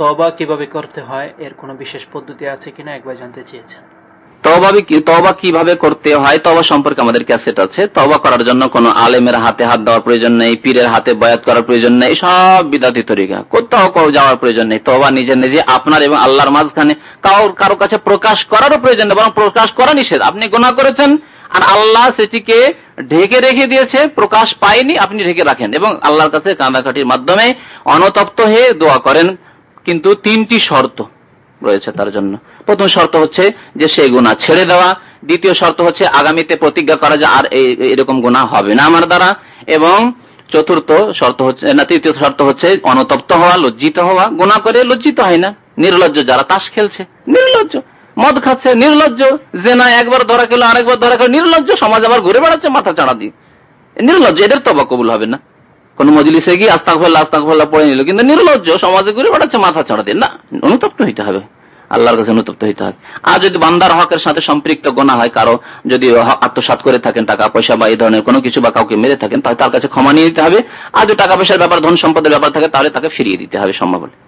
তবা কীভাবে করতে হয়, এর কোনো বিশেষ পদ্ধতি আছে কিনা একবার জানতে চেয়েছেন। তবা কীভাবে করতে হয় তবা সম্পর্কে আমাদের ক্যাসেট আছে? তবা করার জন্য কোন আলেমের হাতে হাত দেওয়ার প্রয়োজন নেই, পীরের হাতে বয়াত করার প্রয়োজন নেই, সব বিদাতি তরিকা। কোথাও যাওয়ার প্রয়োজন নেই। তবা নিজে নিজে আপনার এবং আল্লাহর মাঝখানে কারোর কারও কাছে প্রকাশ করারও প্রয়োজন নেই, বরং প্রকাশ করা নিষেধ। আপনি গোনা করেছেন, আর আল্লাহ সেটিকে ঢেকে রেখে দিয়েছে, প্রকাশ পায়নি, আপনি ঢেকে রাখেন এবং আল্লাহর কাছে কাঁদাকাটির মাধ্যমে অনতপ্ত হয়ে দোয়া করেন। কিন্তু তিনটি শর্ত রয়েছে তার জন্য। প্রথম শর্ত হচ্ছে যে সেই গুণা ছেড়ে দেওয়া। দ্বিতীয় শর্ত হচ্ছে আগামীতে প্রতিজ্ঞা করা যে আর এরকম গুণা হবে না আমার দ্বারা। এবং চতুর্থ শর্ত হচ্ছে না, তৃতীয় শর্ত হচ্ছে অনতপ্ত হওয়া, লজ্জিত হওয়া। গুণা করে লজ্জিত হয় না। নির্লজ্জ যারা তাস খেলছে, নির্লজ্জ। মদ খাচ্ছে, নির্লজ্জ। জেনা একবার ধরা খেলো, আরেকবার ধরা খেলো, নির্লজ্জ। সমাজ আবার ঘুরে বেড়াচ্ছে মাথা চাড়া দিয়ে। নির্লজ্জ, এদের তবা কবুল হবে না। কোন মজলিসে গিয়ে আস্তাক ফল্লা আস্তাক ফল্লা পড়ে নিল। কিন্তু নির্লজ্জ সমাজে ঘুরে বেড়াচ্ছে, মাথা ছাড়া দিয়ে। না, অনুতপ্ত হইতে হবে। আল্লাহর কাছে অনুতপ্ত হইতে হবে। আর যদি বান্দার হকের সাথে সম্পৃক্ত গোনা হয়, কারও যদি আত্মসাত করে থাকেন, টাকা, পয়সা বা এই ধরনের কোনো কিছু বা কাউকে মেরে থাকেন, তাহলে তার কাছে ক্ষমা নিয়ে দিতে হবে। আর যদি টাকা পয়সার ব্যাপার ধন সম্পদের ব্যাপার থাকে, তাহলে তাকে ফিরিয়ে দিতে হবে সম্ভব হলে।